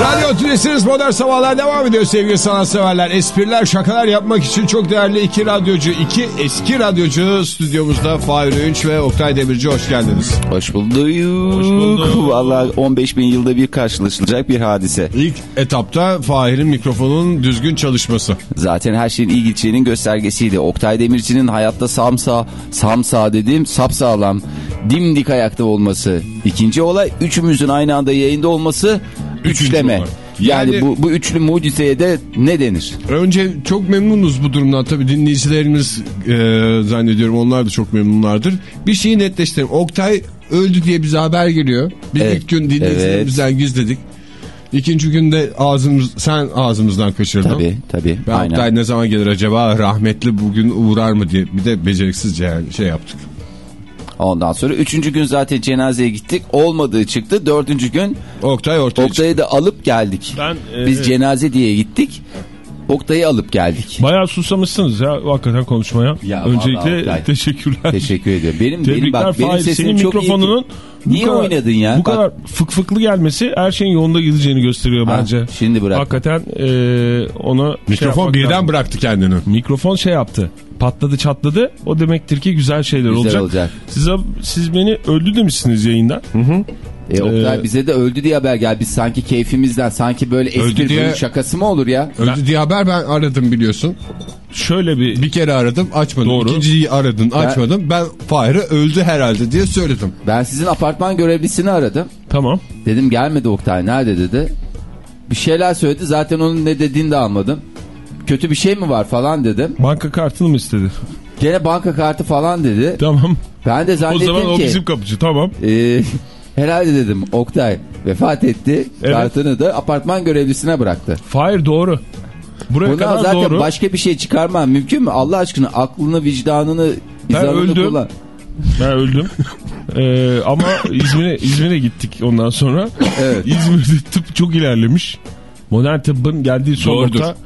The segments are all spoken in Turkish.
Radyo Tülesi'niz Modern Sabahlar devam ediyor sevgili sanatseverler. Espriler, şakalar yapmak için çok değerli iki radyocu, iki eski radyocu stüdyomuzda Fahir Öğünç ve Oktay Demirci hoş geldiniz. Hoş bulduk. Hoş bulduk. Valla 15 bin yılda bir karşılaşılacak bir hadise. İlk etapta Fahir'in mikrofonunun düzgün çalışması. Zaten her şeyin iyi gideceğinin göstergesiydi. Oktay Demirci'nin hayatta samsa, samsa dediğim sapsağlam, dimdik ayakta olması. İkinci olay üçümüzün aynı anda yayında olması üçleme. olay. Yani, Yani- bu, bu üçlü mucizeye de ne denir? Önce çok memnunuz bu durumdan. Tabii dinleyicilerimiz e, zannediyorum onlar da çok memnunlardır. Bir şeyi netleştirelim. Oktay öldü diye bize haber geliyor. Biz Evet, ilk gün dinleyicilerimizden gizledik. İkinci günde ağzımız, sen ağzımızdan kaçırdın. Tabii tabii. Ben Aynen. Oktay ne zaman gelir acaba rahmetli bugün uğrar mı diye bir de beceriksizce yani şey yaptık. Ondan sonra üçüncü gün zaten cenazeye gittik. Olmadığı çıktı. Dördüncü gün Oktay ortaya çıktı. Oktay'ı da alıp geldik. Ben, e, Biz cenaze diye gittik. Oktay'ı alıp geldik. Bayağı susamışsınız ya hakikaten konuşmaya. Ya Öncelikle vallahi Oktay. teşekkürler. Teşekkür ediyorum. Benim, benim Tebrikler bak benim Fahir. sesim Senin çok iyi. mikrofonunun Niye kadar- oynadın ya? Bu Bak- kadar fık fıklı gelmesi her şeyin yolunda gideceğini gösteriyor Ha, bence. şimdi bırak. Hakikaten e, ona şey Mikrofon yapmak birden lazım. bıraktı kendini. Mikrofon şey yaptı. Patladı çatladı. O demektir ki güzel şeyler Güzel olacak. olacak. Siz, siz beni öldü demişsiniz yayında. E, Oktay Ee, bize de öldü diye haber geldi. Biz sanki keyfimizden sanki böyle Öldü espri diye- şakası mı olur ya? Öldü diye haber ben aradım biliyorsun. Şöyle bir Bir kere aradım açmadım. Doğru. İkinciyi aradın açmadım. Ben Fahir'e öldü herhalde diye söyledim. Ben sizin apartman görevlisini aradım. tamam. Dedim gelmedi Oktay nerede dedi. Bir şeyler söyledi zaten onun ne dediğini de anladım. Kötü bir şey mi var falan dedim. Banka kartını mı istedi? Gene banka kartı falan dedi. Tamam. Ben de O zannettim zaman o ki bizim kapıcı tamam. e, herhalde dedim Oktay vefat etti. Evet. Kartını da apartman görevlisine bıraktı. Hayır doğru. Buraya Bundan kadar zaten doğru. başka bir şey çıkarmam mümkün mü? Allah aşkına aklını, vicdanını, izanını öldüm. kullan. Ben öldüm. Ee, ama İzmir'e İzmir'e gittik ondan sonra. Evet. İzmir'de tıp çok ilerlemiş. Modern tıbbın geldiği son Doğrudur. nokta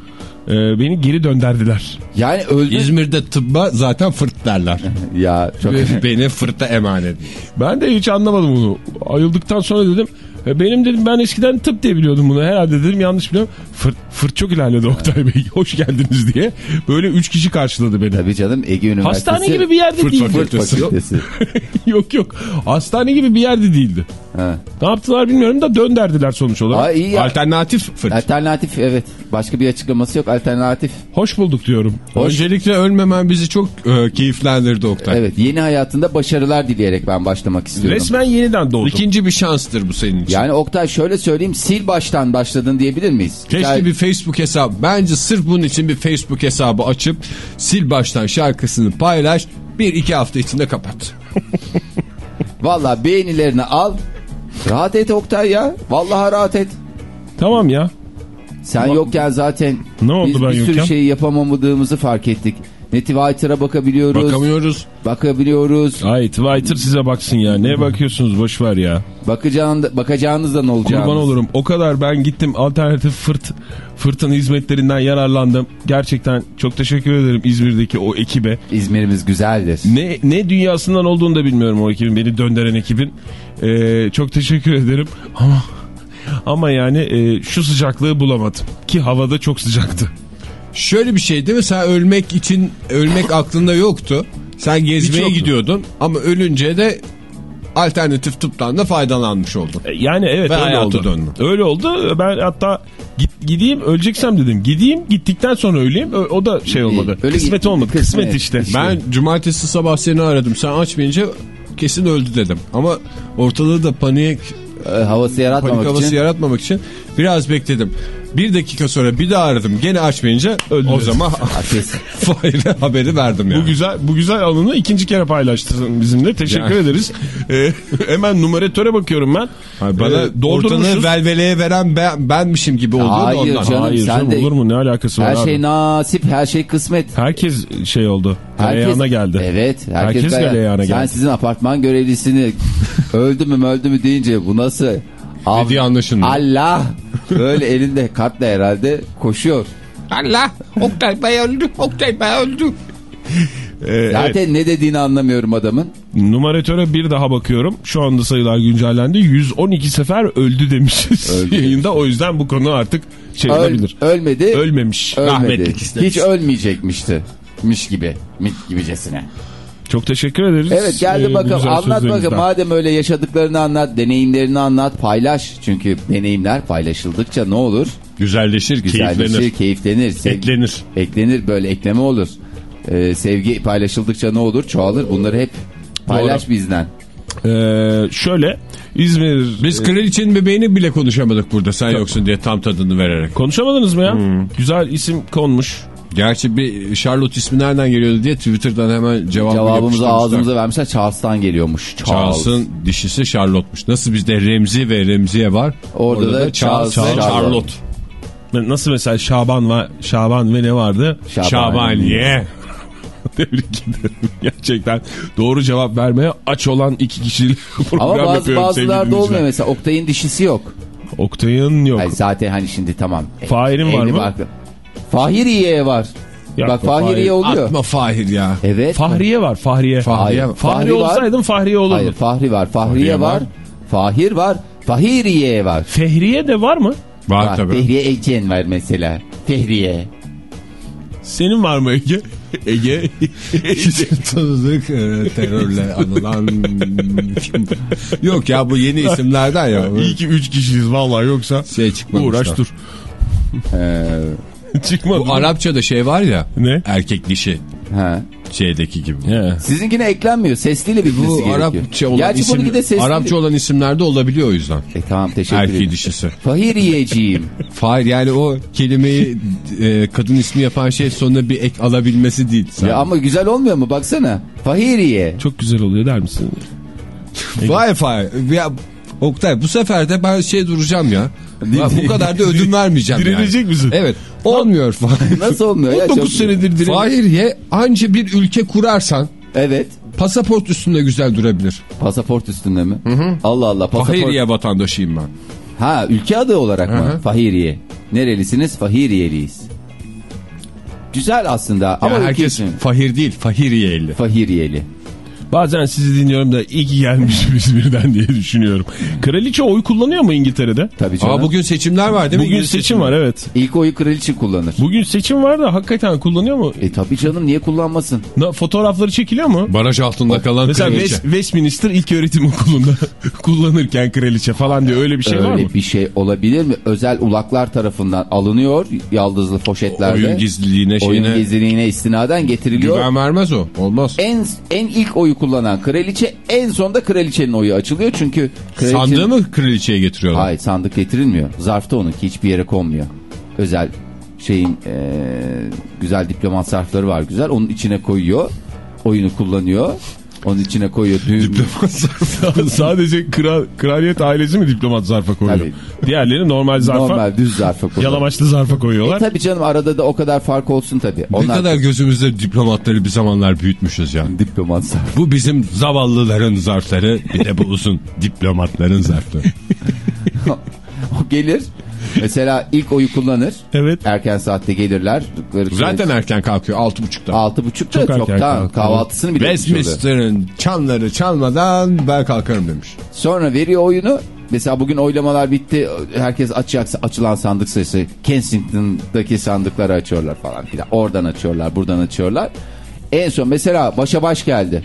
e, beni geri dönderdiler. Yani öldü. İzmir'de tıbba zaten fırt derler. Ya çok Beni fırta emanet. Ben de hiç anlamadım bunu. Ayıldıktan sonra dedim e, benim dedim ben eskiden tıp diye biliyordum bunu. Herhalde dedim yanlış biliyorum. Fırt, fırt çok ilerledi Oktay Bey. Hoş geldiniz diye. Böyle üç kişi karşıladı beni. Tabii canım Ege Üniversitesi. Hastane gibi bir yerde Fırt değil. fakültesi. Fırt fakültesi. yok yok. Hastane gibi bir yerde değildi. Ha. Ne yaptılar bilmiyorum da dönderdiler sonuç olarak. Aa, iyi ya. Alternatif fırt. Alternatif evet. Başka bir açıklaması yok. Alternatif. Hoş bulduk diyorum. Öncelikle ölmemen bizi çok e, keyiflendirdi Oktay. Evet. Yeni hayatında başarılar dileyerek ben başlamak istiyorum. Resmen yeniden doğdum. İkinci bir şanstır bu senin için. Yani Oktay şöyle söyleyeyim. Sil baştan başladın diyebilir miyiz? Keşke Yani- bir Facebook hesabı. Bence sırf bunun için bir Facebook hesabı açıp sil baştan şarkısını paylaş. Bir iki hafta içinde kapat. Valla beğenilerini al. Rahat et Oktay ya. Vallahi rahat et. Tamam ya. Sen yokken zaten Ne oldu biz ben bir sürü yokken? şeyi yapamamadığımızı fark ettik. Ne Twitter'a bakabiliyoruz. Bakamıyoruz. bakabiliyoruz. Ay Twitter size baksın ya. Neye bakıyorsunuz boş ver ya. Bakacağın, bakacağınız da ne olacağınız. Kurban olurum. O kadar ben gittim alternatif fırt fırtın hizmetlerinden yararlandım. Gerçekten çok teşekkür ederim İzmir'deki o ekibe. İzmir'imiz güzeldir. Ne ne dünyasından olduğunu da bilmiyorum o ekibin. Beni döndüren ekibin. Ee, çok teşekkür ederim. Ama ama yani e, şu sıcaklığı bulamadım. Ki havada çok sıcaktı. Şöyle bir şey değil mi? Sen ölmek için ölmek aklında yoktu. Sen gezmeye yoktu. gidiyordun ama ölünce de alternatif tıptan da faydalanmış oldun. E, Yani evet Ve öyle oldu. döndün. Öyle oldu. Ben hatta git, gideyim öleceksem dedim. Gideyim gittikten sonra öleyim. Ö- O da şey olmadı. Öyle kısmet git- olmadı. kısmet. Kısmet işte. İşte. Ben cumartesi sabah seni aradım. Sen açmayınca kesin öldü dedim. Ama ortalığı da panik, Ee, havası yaratmamak panik havası için. yaratmamak için biraz bekledim. Bir dakika sonra bir daha aradım. Gene açmayınca Öldü. o zaman. Fahir'e haberi verdim yani. Bu güzel bu güzel anını ikinci kere paylaştın bizimle. Teşekkür Yani. ederiz. Ee, hemen numaratöre bakıyorum ben. Hayır, bana Ee, doldurmuşuz. velveleye veren ben, benmişim gibi oluyor da Hayır ondan. canım. Hayır sen canım, de- olur mu ne alakası var Her abi? şey nasip, her şey kısmet. Herkes şey oldu. Herkes, Galeyana geldi. Evet. Herkes, Herkes, galeyana Sen geldi. sizin apartman görevlisini öldü mü öldü mü deyince bu nasıl? Dediği anlaşılmıyor. Allah. Böyle elinde kartla herhalde koşuyor. Allah! Oktay Bey öldü! Oktay Bey öldü! Ee, evet. Zaten ne dediğini anlamıyorum adamın. Numaratöre bir daha bakıyorum. Şu anda sayılar güncellendi. 112 sefer öldü demişiz Öldü. yayında. O yüzden bu konu artık şey Öl- olabilir. ölmedi. Ölmemiş. ölmedi. Rahmetlik istemiş. Hiç ölmeyecekmişti. Miş gibi. Mit gibicesine. Çok teşekkür ederiz. Evet geldi Ee, bakalım anlat bakalım. Madem öyle yaşadıklarını anlat, deneyimlerini anlat, paylaş. Çünkü deneyimler paylaşıldıkça ne olur? Güzelleşir, Güzelleşir, keyiflenir. keyiflenir. Eklenir. Eklenir böyle ekleme olur. Ee, sevgi paylaşıldıkça ne olur? Çoğalır. Bunları hep paylaş Doğru. bizden. Ee, şöyle İzmir... Biz kraliçenin bebeğini bile konuşamadık burada sen yoksun diye tam tadını vererek. Konuşamadınız mı ya? Hmm. Güzel isim konmuş. Gerçi bir Charlotte ismi nereden geliyordu diye Twitter'dan hemen cevabı Cevabımızı ağzımıza vermişler. Charles'tan geliyormuş. Charles. Charles'ın dişisi Charlotte'muş. Nasıl bizde Remzi ve Remziye var. Orada da Charles ve ve Charlotte. Charlotte. Nasıl mesela Şaban var, Şaban ve ne vardı? Şabaniye. Şabaniye. Tebrik ederim. Gerçekten doğru cevap vermeye aç olan iki kişilik program Ama bazı bazılarda olmuyor mesela. Oktay'ın dişisi yok. Oktay'ın yok. Hayır, zaten hani şimdi tamam. Fahir'in var mı? barklı. Fahiriye var. Yok, Bak Fahir- Fahiriye oluyor. Atma Fahir ya. Evet. Fahriye var Fahriye. Fahriye. Hayır, Fahri Fahri var. olsaydım Fahriye olurdu. Hayır Fahri var. Fahriye Fahriye var. var. Fahir var. Fahiriye var. Fehriye de var mı? Var Var, tabii. Fehriye Ecen var mesela. Fehriye. Senin var mı Ege? Ege. Tanıdık e, terörle anılan Yok ya bu yeni isimlerden ya. İyi ki 3 kişiyiz vallahi yoksa Şey çıkmamışlar. uğraş dur. Ee, Çıkmadı. Bu Arapçada şey var ya. Ne? Erkek dişi ha. şeydeki gibi. He. Sizinkine eklenmiyor. Sesliyle bitmesi Bu gerekiyor. Arapça olan Gerçi bununki de isim, sesli. Arapça olan isimlerde olabiliyor o yüzden. E, tamam teşekkür Erkeği ederim. dişisi. Fahiriyeciğim. Fahir yani o kelimeyi e, kadın ismi yapan şey sonuna bir ek alabilmesi değil. ya ama güzel olmuyor mu? Baksana. Fahiriye. Çok güzel oluyor der misin? Vay Fahir. Ya, Oktay bu sefer de ben şey duracağım ya. Ya bu kadar da ödün vermeyeceğim Direnecek yani. misin? Evet. Olmuyor Fahir. Nasıl olmuyor ya? 19 Çok- senedir direniyor. Fahir'ye anca bir ülke kurarsan Evet. pasaport üstünde güzel durabilir. Pasaport üstünde mi? Allah Allah. Pasaport. Fahiriye vatandaşıyım ben. Ha ülke adı olarak mı? Hı hı. Fahiriye. Nerelisiniz? Fahiriyeliyiz. Güzel aslında ama Yani ülke herkes için. Fahir değil Fahiriyeli. Fahiriyeli. Bazen sizi dinliyorum da iyi ki gelmişiz birden diye düşünüyorum. Kraliçe oy kullanıyor mu İngiltere'de? Tabii canım. Ama bugün seçimler var değil mi? Bugün İngiliz seçim var evet. İlk oyu kraliçe kullanır. Bugün seçim var da hakikaten kullanıyor mu? E tabii canım niye kullanmasın? Na- fotoğrafları çekiliyor mu? Baraj altında kalan Mesela kraliçe. West, Westminster ilk öğretim okulunda kullanırken kraliçe falan diye öyle bir şey var mı? Öyle bir şey olabilir mi? Özel ulaklar tarafından alınıyor yaldızlı poşetlerde. Oyun gizliliğine Oyun şeyine gizliliğine istinaden getiriliyor. güven vermez o. Olmaz. En en ilk oyu kullanan kraliçe en sonda kraliçenin oyu açılıyor çünkü kraliçenin... Sandığı mı kraliçeye getiriyorlar? Hayır sandık getirilmiyor. Zarfta onunki hiçbir yere konmuyor. Özel şeyin eee, güzel diplomat zarfları var güzel. Onun içine koyuyor. Oyunu kullanıyor. Onun içine koyuyor. Düğüm. Sadece kral, kraliyet ailesi mi diplomat zarfa koyuyor? Tabii. Diğerleri normal zarfa, Normal düz zarfa koyuyor. yalamaçlı zarfa koyuyorlar. E tabii canım arada da o kadar fark olsun tabii. Ne Onlar kadar gözümüzde diplomatları bir zamanlar büyütmüş ya. diplomat zarf. Bu bizim zavallıların zarfları bir de bu uzun diplomatların zarfları. O gelir. Mesela ilk oyu kullanır. Evet. Erken saatte gelirler. Zaten erken kalkıyor altı buçukta. altı buçukta Çok erken kahvaltısını bile. Westminster'ın çanları çalmadan ben kalkarım demiş. Sonra veriyor oyunu. Mesela bugün oylamalar bitti. Herkes açacaksa açılan sandık sayısı. Kensington'daki sandıkları açıyorlar falan filan. Oradan açıyorlar, buradan açıyorlar. En son mesela başa baş geldi.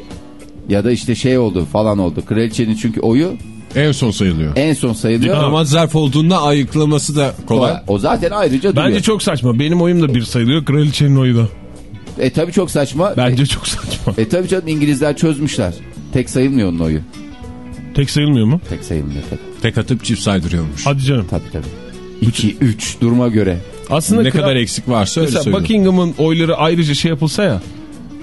Ya da işte şey oldu falan oldu. Kraliçenin çünkü oyu En son sayılıyor. en son sayılıyor. Diplomat zarf olduğunda ayıklaması da kolay. O zaten ayrıca duruyor. Bence çok saçma. Benim oyum da bir sayılıyor. Kraliçenin oyu da. E tabi çok saçma. Bence çok saçma. E tabi canım İngilizler çözmüşler. Tek sayılmıyor onun oyu. Tek sayılmıyor mu? Tek sayılmıyor tabi. Tek atıp çift saydırıyormuş. Hadi canım. Tabi tabi. 2 3 duruma göre. Aslında ne kral- kadar eksik varsa öyle Mesela. Buckingham'ın oyları ayrıca şey yapılsa ya.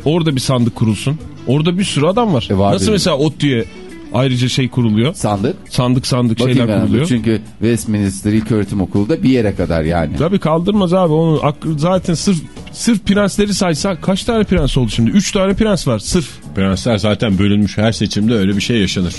Orada bir sandık kurulsun. Orada bir sürü adam var. E var Nasıl dedi. mesela ODTÜ'ye ayrıca şey kuruluyor. Sandık. Sandık sandık şeyler Buckingham kuruluyor. çünkü Westminster İlköğretim Okulu'da bir yere kadar yani. Tabii kaldırmaz abi onu. Zaten sırf sırf prensleri saysa kaç tane prens oldu şimdi? Üç tane prens var sırf. Prensler zaten bölünmüş her seçimde öyle bir şey yaşanır.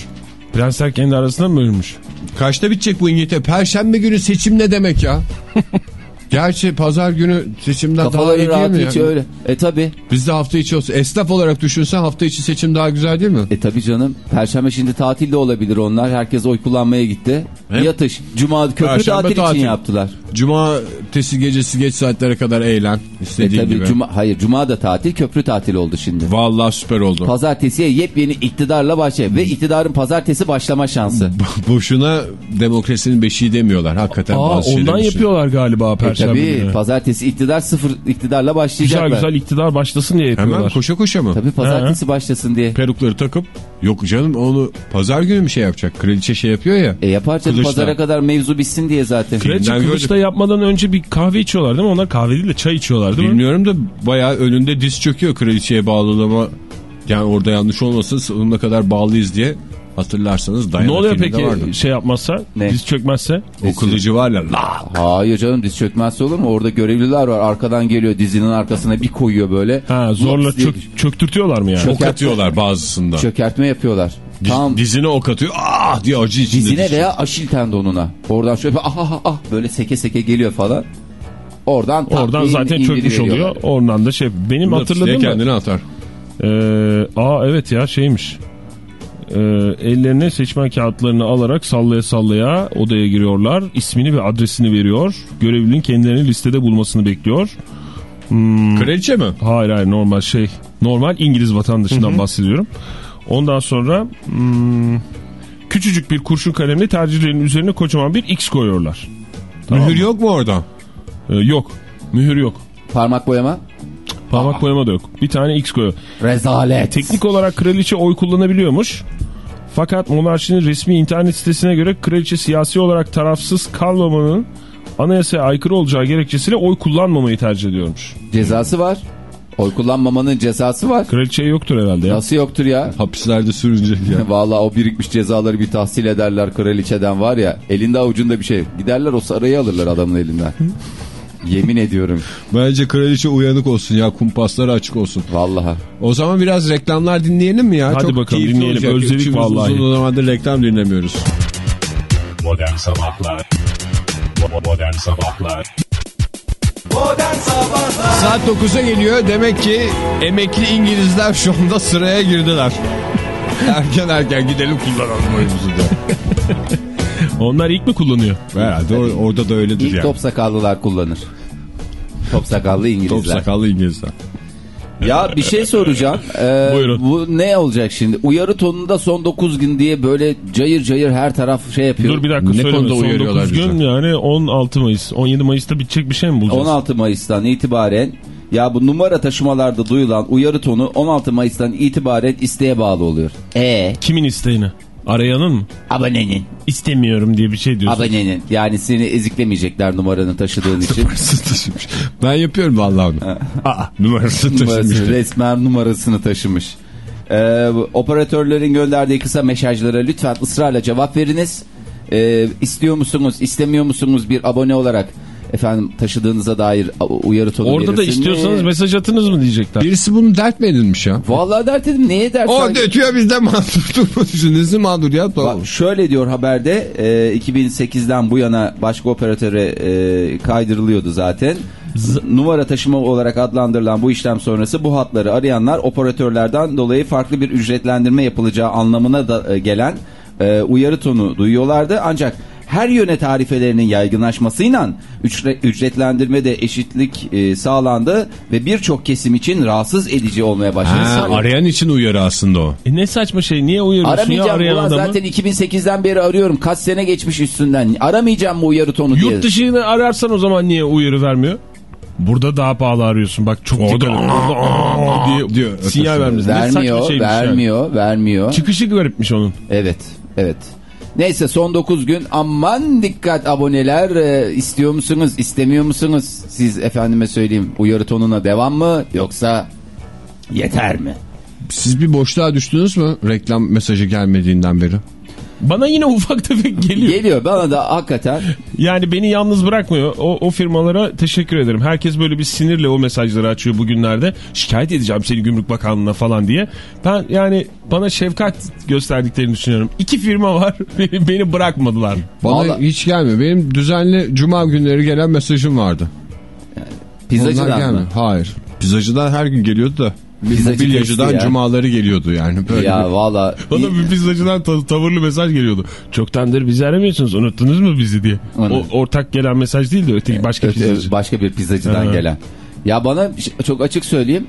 Prensler kendi arasında mı bölünmüş? Kaçta bitecek bu İngiltere? Perşembe günü seçim ne demek ya? Gerçi pazar günü seçimden daha iyi Kafaları değil mi? yani? öyle. E tabi. Bizde hafta içi olsun. Esnaf olarak düşünsen hafta içi seçim daha güzel değil mi? E tabi canım. Perşembe şimdi tatil de olabilir onlar. Herkes oy kullanmaya gitti. Hem- Yatış. Cuma köprü Perşembe tatil, tatil. için yaptılar. Cumartesi gecesi geç saatlere kadar eğlen. E istediğin tabi gibi. cuma hayır cuma da tatil, köprü tatil oldu şimdi. Vallahi süper oldu. Pazartesiye yepyeni iktidarla başlayacak ve iktidarın pazartesi başlama şansı. Boşuna demokrasinin beşiği demiyorlar. Hakikaten Aa, bazı ondan yapıyorlar galiba E Perşembe tabi günü. pazartesi iktidar sıfır iktidarla başlayacaklar. Güzel güzel iktidar başlasın diye Hemen yapıyorlar. koşa koşa mı? Tabi pazartesi başlasın diye. Perukları takıp yok canım onu pazar günü mü şey yapacak? Kraliçe şey yapıyor ya. E yapar canım Kılıçla. pazara kadar mevzu bitsin diye zaten. Filmden kılıçta yapmadan önce bir kahve içiyorlar değil mi? Onlar kahve değil de çay içiyorlar değil mi? Bilmiyorum da bayağı önünde diz çöküyor kraliçeye bağlılama. Yani orada yanlış olmasın sonuna kadar bağlıyız diye hatırlarsanız Diana Ne oluyor peki vardı. şey yapmazsa? Ne? Diz çökmezse? O kılıcı var ya la. Hayır canım diz çökmezse olur mu? Orada görevliler var arkadan geliyor dizinin arkasına bir koyuyor böyle. Ha zorla çök, çöktürtüyorlar mı yani? Çök- Ok atıyorlar bazısında. Çökertme yapıyorlar. Diz- Tam Dizine ok atıyor. Ah diye acı içinde. dizine düşüyor. veya aşil tendonuna. Oradan şöyle ah ah ah böyle seke seke geliyor falan. Oradan Oradan zaten çökmüş oluyor. Oradan da şey benim Lıps hatırladığım da, kendini atar. Ee, aa evet ya şeymiş. Ee, ellerine seçmen kağıtlarını alarak sallaya sallaya odaya giriyorlar. İsmini ve adresini veriyor. Görevlinin kendilerini listede bulmasını bekliyor. Kraliçe mi? Hayır hayır normal şey. Normal İngiliz vatandaşından bahsediyorum. Ondan sonra hmm, küçücük bir kurşun kalemle tercihlerin üzerine kocaman bir X koyuyorlar. Tamam Mühür mı? yok mu orada? Ee, yok. Mühür yok. Parmak boyama. Parmak boyama da yok. Bir tane X koyuyor. Rezalet. Teknik olarak kraliçe oy kullanabiliyormuş. Fakat monarşinin resmi internet sitesine göre kraliçe siyasi olarak tarafsız kalmamanın anayasaya aykırı olacağı gerekçesiyle oy kullanmamayı tercih ediyormuş. Cezası var. Oy kullanmamanın cezası var. Kraliçeye yoktur herhalde ya. Nasıl yoktur ya? Hapislerde sürünecek ya. Vallahi o birikmiş cezaları bir tahsil ederler kraliçeden var ya. Elinde avucunda bir şey. Giderler o sarayı alırlar adamın elinden. Yemin ediyorum. Bence kraliçe uyanık olsun ya kumpasları açık olsun. Vallahi. O zaman biraz reklamlar dinleyelim mi ya? Hadi bakalım, keyifli dinleyelim. olacak. Özledik Üçümüz vallahi. Uzun zamandır reklam dinlemiyoruz. Modern Sabahlar Modern Sabahlar Saat 9'a geliyor. Demek ki emekli İngilizler şu anda sıraya girdiler. erken erken gidelim kullanalım oyumuzu diye. Onlar ilk mi kullanıyor? Herhalde or- orada da öyledir İlk yani. top sakallılar kullanır. Top sakallı Top İngilizler. sakallı İngilizler. Ya bir şey soracağım. Ee, Buyurun. Bu ne olacak şimdi? Uyarı tonunda son 9 gün diye böyle cayır cayır her taraf şey yapıyor. Dur bir dakika Ne söyleme. Son uyarıyorlar 9 gün bizi? yani 16 Mayıs. 17 Mayıs'ta bitecek bir şey mi bulacağız? 16 Mayıs'tan itibaren ya bu numara taşımalarda duyulan uyarı tonu 16 Mayıs'tan itibaren isteğe bağlı oluyor. E Kimin isteğine? Arayanın mı? abonenin, İstemiyorum diye bir şey diyorsun. abonenin yani seni eziklemeyecekler numaranı taşıdığın için. Numarası taşımış. Ben yapıyorum vallahi onu. Aa, numarası taşımış. numarasını, resmen numarasını taşımış. Ee, operatörlerin gönderdiği kısa mesajlara lütfen ısrarla cevap veriniz. Ee, istiyor musunuz, istemiyor musunuz bir abone olarak efendim taşıdığınıza dair uyarı tonu Orada da istiyorsanız mi? mesaj atınız mı diyecekler. Birisi bunu dert mi edinmiş ya? Vallahi dert dedim neye dert? O sanki? ötüyor bizde mağdur durmuş. Nesi mağdur ya? Bak, şöyle diyor haberde e, 2008'den bu yana başka operatöre e, kaydırılıyordu zaten. Z- numara taşıma olarak adlandırılan bu işlem sonrası bu hatları arayanlar operatörlerden dolayı farklı bir ücretlendirme yapılacağı anlamına da e, gelen e, uyarı tonu duyuyorlardı. Ancak her yöne tarifelerinin yaygınlaşmasıyla ücre- ücretlendirme de eşitlik e, sağlandı ve birçok kesim için rahatsız edici olmaya başladı. Ha, arayan için uyarı aslında o. E ne saçma şey niye uyarıyorsun ya Aramayacağım arayan ulan adamı? zaten 2008'den beri arıyorum. Kaç sene geçmiş üstünden. Aramayacağım mı uyarı tonu diye. Yurt dışını ararsan o zaman niye uyarı vermiyor? Burada daha pahalı arıyorsun. Bak çok dikkat et. Orada aa diye diyor sinyal saçma Vermiyor, şeymiş yani. vermiyor, vermiyor. Çıkışı garipmiş onun. Evet, evet. Neyse son 9 gün aman dikkat aboneler e, istiyor musunuz istemiyor musunuz siz efendime söyleyeyim uyarı tonuna devam mı yoksa yeter mi? Siz bir boşluğa düştünüz mü reklam mesajı gelmediğinden beri? Bana yine ufak tefek geliyor. Geliyor bana da hakikaten Yani beni yalnız bırakmıyor. O, o firmalara teşekkür ederim. Herkes böyle bir sinirle o mesajları açıyor bugünlerde. Şikayet edeceğim seni Gümrük Bakanlığı'na falan diye. Ben yani bana şefkat gösterdiklerini düşünüyorum. İki firma var beni, beni bırakmadılar. Bana Vallahi- hiç gelmiyor. Benim düzenli cuma günleri gelen mesajım vardı. Pizzacıdan Onlar mı? Hayır. Pizzacıdan her gün geliyordu da. Mobilyacıdan cumaları geliyordu yani. Böyle Ya valla. Bana bir pizzacıdan ta- tavırlı mesaj geliyordu. Çoktandır bizi aramıyorsunuz unuttunuz mu bizi diye. Onu. O ortak gelen mesaj değil de öteki başka Öte- pizzacı. başka bir pizzacıdan Ha. gelen. Ya bana çok açık söyleyeyim.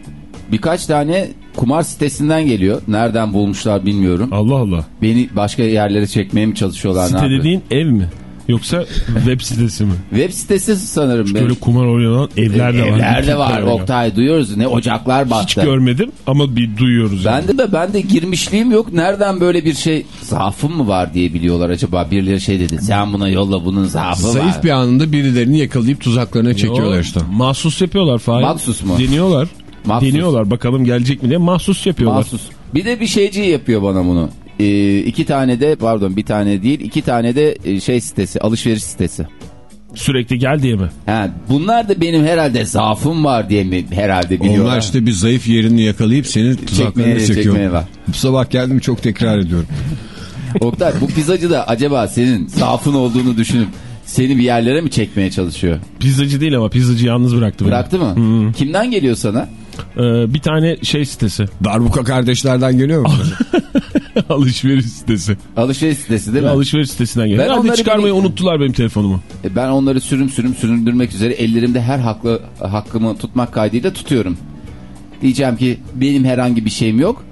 Birkaç tane kumar sitesinden geliyor. Nereden bulmuşlar bilmiyorum. Allah Allah. Beni başka yerlere çekmeye mi çalışıyorlar? Site dediğin ev mi? Yoksa web sitesi mi? Web sitesi sanırım. Böyle kumar oynanan evler de var. Evler de var. Oktay duyuyoruz. Ne ocaklar Hiç battı. görmedim ama bir duyuyoruz. yani. Ben de ben de girmişliğim yok. Nereden böyle bir şey zaafım mı var diye biliyorlar acaba. Birileri şey dedi. Sen buna yolla bunun zaafı var. Zayıf bir anında birilerini yakalayıp tuzaklarına çekiyorlar Yo, işte. Mahsus yapıyorlar Fahir. Mahsus mu? Deniyorlar. Mahsus. Deniyorlar bakalım gelecek mi diye mahsus yapıyorlar. Mahsus. Bir de bir şeyci yapıyor bana bunu. Ee, iki tane de pardon bir tane değil iki tane de e, şey sitesi alışveriş sitesi. Sürekli gel diye mi? Ha, bunlar da benim herhalde zaafım var diye mi herhalde biliyorlar. Onlar işte bir zayıf yerini yakalayıp seni tuzaklarına Çekmeye- çekiyor. çekmeye var. Bu sabah geldim çok tekrar ediyorum. Oktay bu pizzacı da acaba senin zaafın olduğunu düşünüp seni bir yerlere mi çekmeye çalışıyor? Pizzacı değil ama pizzacı yalnız bıraktı beni. Bıraktı mı? Kimden geliyor sana? Ee, bir tane şey sitesi. Darbuka kardeşlerden geliyor mu? Alışveriş sitesi. Alışveriş sitesi değil mi? Alışveriş sitesinden geliyor. Ben Herhalde çıkarmayı bileyim. unuttular benim telefonumu. E, Ben onları sürüm sürüm süründürmek üzere ellerimde her haklı hakkımı tutmak kaydıyla tutuyorum. Diyeceğim ki benim herhangi bir şeyim yok.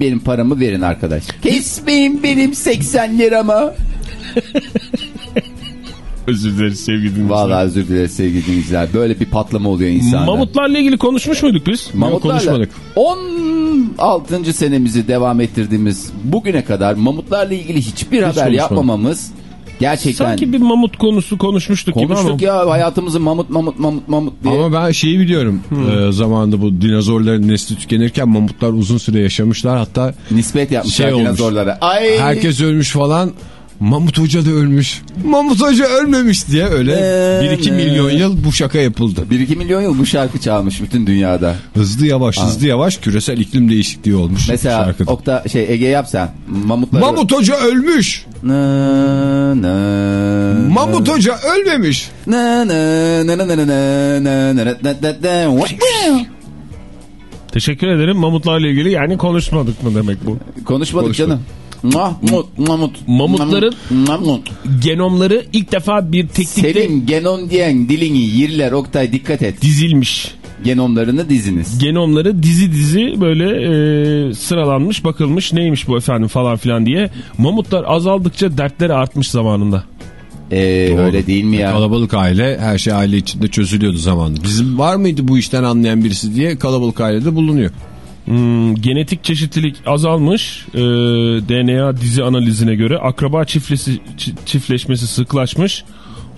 Benim paramı verin arkadaş. Kesmeyin benim 80 liramı. Özür dileriz sevgili dinleyiciler. Vallahi özür dileriz sevgili dinleyiciler. Böyle bir patlama oluyor insanda. Mamutlarla ilgili konuşmuş muyduk biz? Mamutlarla konuşmadık. 16. senemizi devam ettirdiğimiz bugüne kadar mamutlarla ilgili hiçbir haber konuşmadık. yapmamamız gerçekten Sanki bir mamut konusu konuşmuştuk, gibi konuştuk ama. ya hayatımızı mamut mamut mamut mamut diye. Ama ben şeyi biliyorum. Ee, zamanında bu dinozorların nesli tükenirken mamutlar uzun süre yaşamışlar. Hatta Nispet yapmışlar Şey olmuş. dinozorlara. Ay. herkes ölmüş falan. Mamut Hoca da ölmüş. Mamut Hoca ölmemiş diye öyle Ee, 1-2 milyon yıl bu şaka yapıldı. 1-2 milyon yıl bu şarkı çalmış bütün dünyada. Hızlı yavaş hızlı yavaş küresel iklim değişikliği olmuş Mesela şarkıda. Okta şey Ege yap sen. Mamutları. Mamut Hoca ölmüş. Nı, nı, Mamut Hoca ölmemiş. nı, nı, nı, nı, nı, nı, nı, nı, nı. Teşekkür ederim. Mamutlarla ilgili yani konuşmadık mı demek bu? Konuşmadık canım. Mahmut, Mamut. Mamutların- Mamut. Genomları ilk defa bir teknikle Selim genom diyen dilini yirler Oktay dikkat et. dizilmiş. Genomlarını diziniz. Genomları dizi dizi böyle e, sıralanmış bakılmış neymiş bu efendim falan filan diye. Mamutlar azaldıkça dertleri artmış zamanında. Ee, öyle değil mi ya? Kalabalık aile her şey aile içinde çözülüyordu zamanında. Bizim var mıydı bu işten anlayan birisi diye kalabalık ailede bulunuyor. Hmm, genetik çeşitlilik azalmış. E, DNA dizi analizine göre akraba çiftleşmesi, çi- çiftleşmesi sıklaşmış.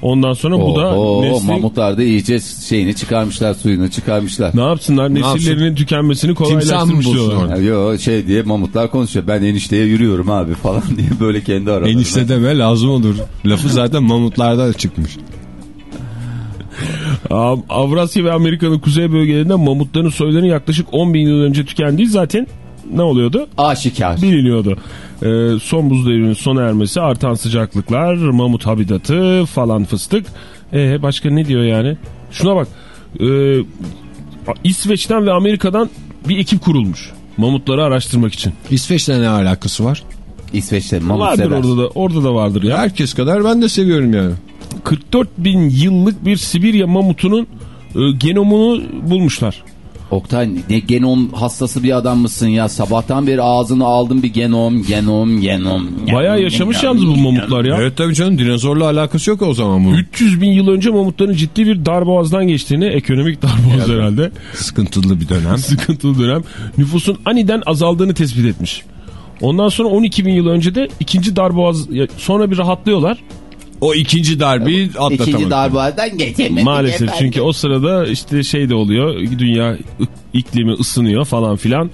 Ondan sonra bu da Oo, nesli mamutlar da iyice şeyini çıkarmışlar suyunu çıkarmışlar. ne yapsınlar nesillerinin tükenmesini Timsah mı kolaylaştırmış bulsun diyorlar. orada? Ya, Yo şey diye mamutlar konuşuyor. Ben enişteye yürüyorum abi falan diye böyle kendi aralarında. Enişte deme lazım olur. Lafı zaten mamutlardan çıkmış. Av- Avrasya ve Amerika'nın kuzey bölgelerinde mamutların soylarının yaklaşık 10 bin yıl önce tükendiği zaten ne oluyordu? Aşikar. Biliniyordu. Ee, son buz devrinin sona ermesi, artan sıcaklıklar, mamut habitatı falan fıstık. Ee, başka ne diyor yani? Şuna bak. Ee, İsveç'ten ve Amerika'dan bir ekip kurulmuş. Mamutları araştırmak için. İsveç'le ne alakası var? İsveç'te mamut vardır sever. orada da orada da vardır ya. Herkes kadar ben de seviyorum yani. 44 bin yıllık bir Sibirya mamutunun e, genomunu bulmuşlar. Oktay ne genom hastası bir adam mısın ya? Sabahtan beri ağzını aldım bir genom, genom, genom. Bayağı yaşamış yalnız bu mamutlar ya. Evet tabii canım dinozorla alakası yok o zaman bunun. 300 bin yıl önce mamutların ciddi bir darboğazdan geçtiğini, ekonomik darboğaz herhalde, Sıkıntılı bir dönem. sıkıntılı dönem, nüfusun aniden azaldığını tespit etmiş. Ondan sonra 12 bin yıl önce de ikinci darboğaz, sonra bir rahatlıyorlar. O ikinci darbeyi atlatamadı. İkinci darbadan geçemedik. Maalesef efendim. çünkü o sırada işte şey de oluyor, dünya iklimi ısınıyor falan filan.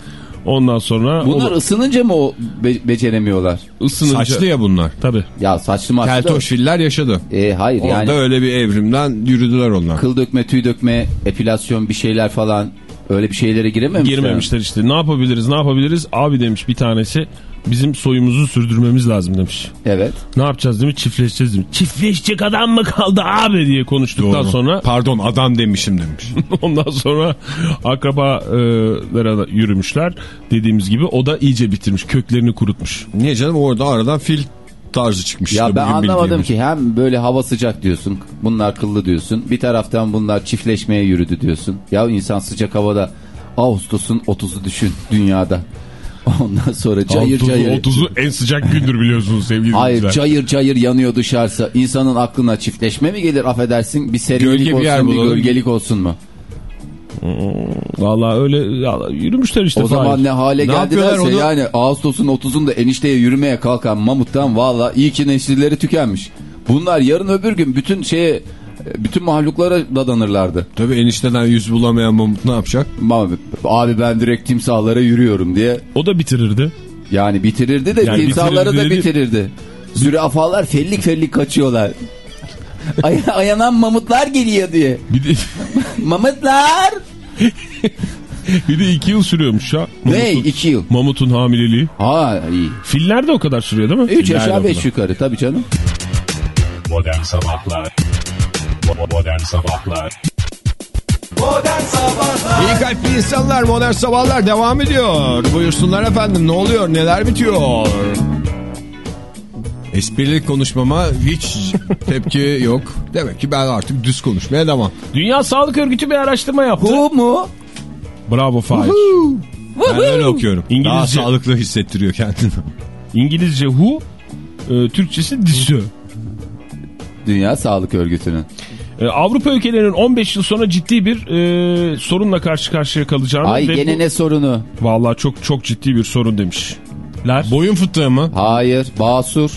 Ondan sonra Bunlar o ısınınca mı o be- beceremiyorlar? ısınınca... Saçlı ya bunlar. Tabii. Ya saçlı maçlı. Keltoş filler yaşadı. E, hayır Orada yani öyle bir evrimden yürüdüler onlar. kıl dökme, tüy dökme, epilasyon bir şeyler falan öyle bir şeylere girememişler. Girmemişler işte. Ne yapabiliriz ne yapabiliriz? Abi demiş bir tanesi bizim soyumuzu sürdürmemiz lazım demiş. Evet. Ne yapacağız demiş çiftleşeceğiz demiş. Çiftleşecek adam mı kaldı abi diye konuştuktan Doğru. sonra Pardon adam demişim demiş. ondan sonra akrabalara yürümüşler. Dediğimiz gibi o da iyice bitirmiş köklerini kurutmuş. Niye canım orada aradan fil tarzı çıkmış. Ya ben anlamadım bildiğimiz. ki hem böyle hava sıcak diyorsun. Bunlar kıllı diyorsun. Bir taraftan bunlar çiftleşmeye yürüdü diyorsun. Ya insan sıcak havada Ağustos'un 30'u düşün dünyada. Ondan sonra cayır 30'u cayır. 30'u en sıcak gündür biliyorsunuz sevgili Hayır dinleyiciler. cayır cayır yanıyor dışarısı. İnsanın aklına çiftleşme mi gelir affedersin? Bir serinlik Gölge bir olsun yer bir bulalım. gölgelik olsun mu? Valla öyle yürümüşler işte. o zaman Fahir. ne hale Ne geldilerse onu? yani Ağustos'un 30'unda enişteye yürümeye kalkan mamuttan valla iyi ki nesilleri tükenmiş. Bunlar yarın öbür gün bütün şeye bütün mahluklara dadanırlardı. Tabii enişteden yüz bulamayan Mahmut ne yapacak? Abi, abi ben direkt timsahlara yürüyorum diye. O da bitirirdi. Yani bitirirdi de Yani timsahları bitirirdi da dedi- bitirirdi. Zürafalar fellik fellik kaçıyorlar. Ay, ayanan mamutlar geliyor diye. Bir de, Mamutlar! bir de iki yıl sürüyormuş ya. Ne? İki yıl. Mamutun hamileliği. Ha iyi. Filler de o kadar sürüyor değil mi? Üç Filler aşağı beş yukarı tabii canım. Modern Sabahlar Modern Sabahlar Modern Sabahlar İyi kalpli insanlar modern sabahlar devam ediyor. Buyursunlar efendim ne oluyor neler bitiyor. Esprili konuşmama hiç tepki yok. Demek ki ben artık düz konuşmaya devam. Dünya Sağlık Örgütü bir araştırma yaptı. Bu mu? Bravo Fahir. Ben öyle okuyorum. Daha İngilizce- sağlıklı hissettiriyor kendini. İngilizce WHO, e, Türkçesi DİSÖ. Dünya Sağlık Örgütü'nün. E, Avrupa ülkelerinin 15 yıl sonra ciddi bir e, sorunla karşı karşıya kalacağını Ay ve gene bu- ne sorunu? Vallahi çok çok ciddi bir sorun demişler. Boyun fıtığı mı? Hayır basur.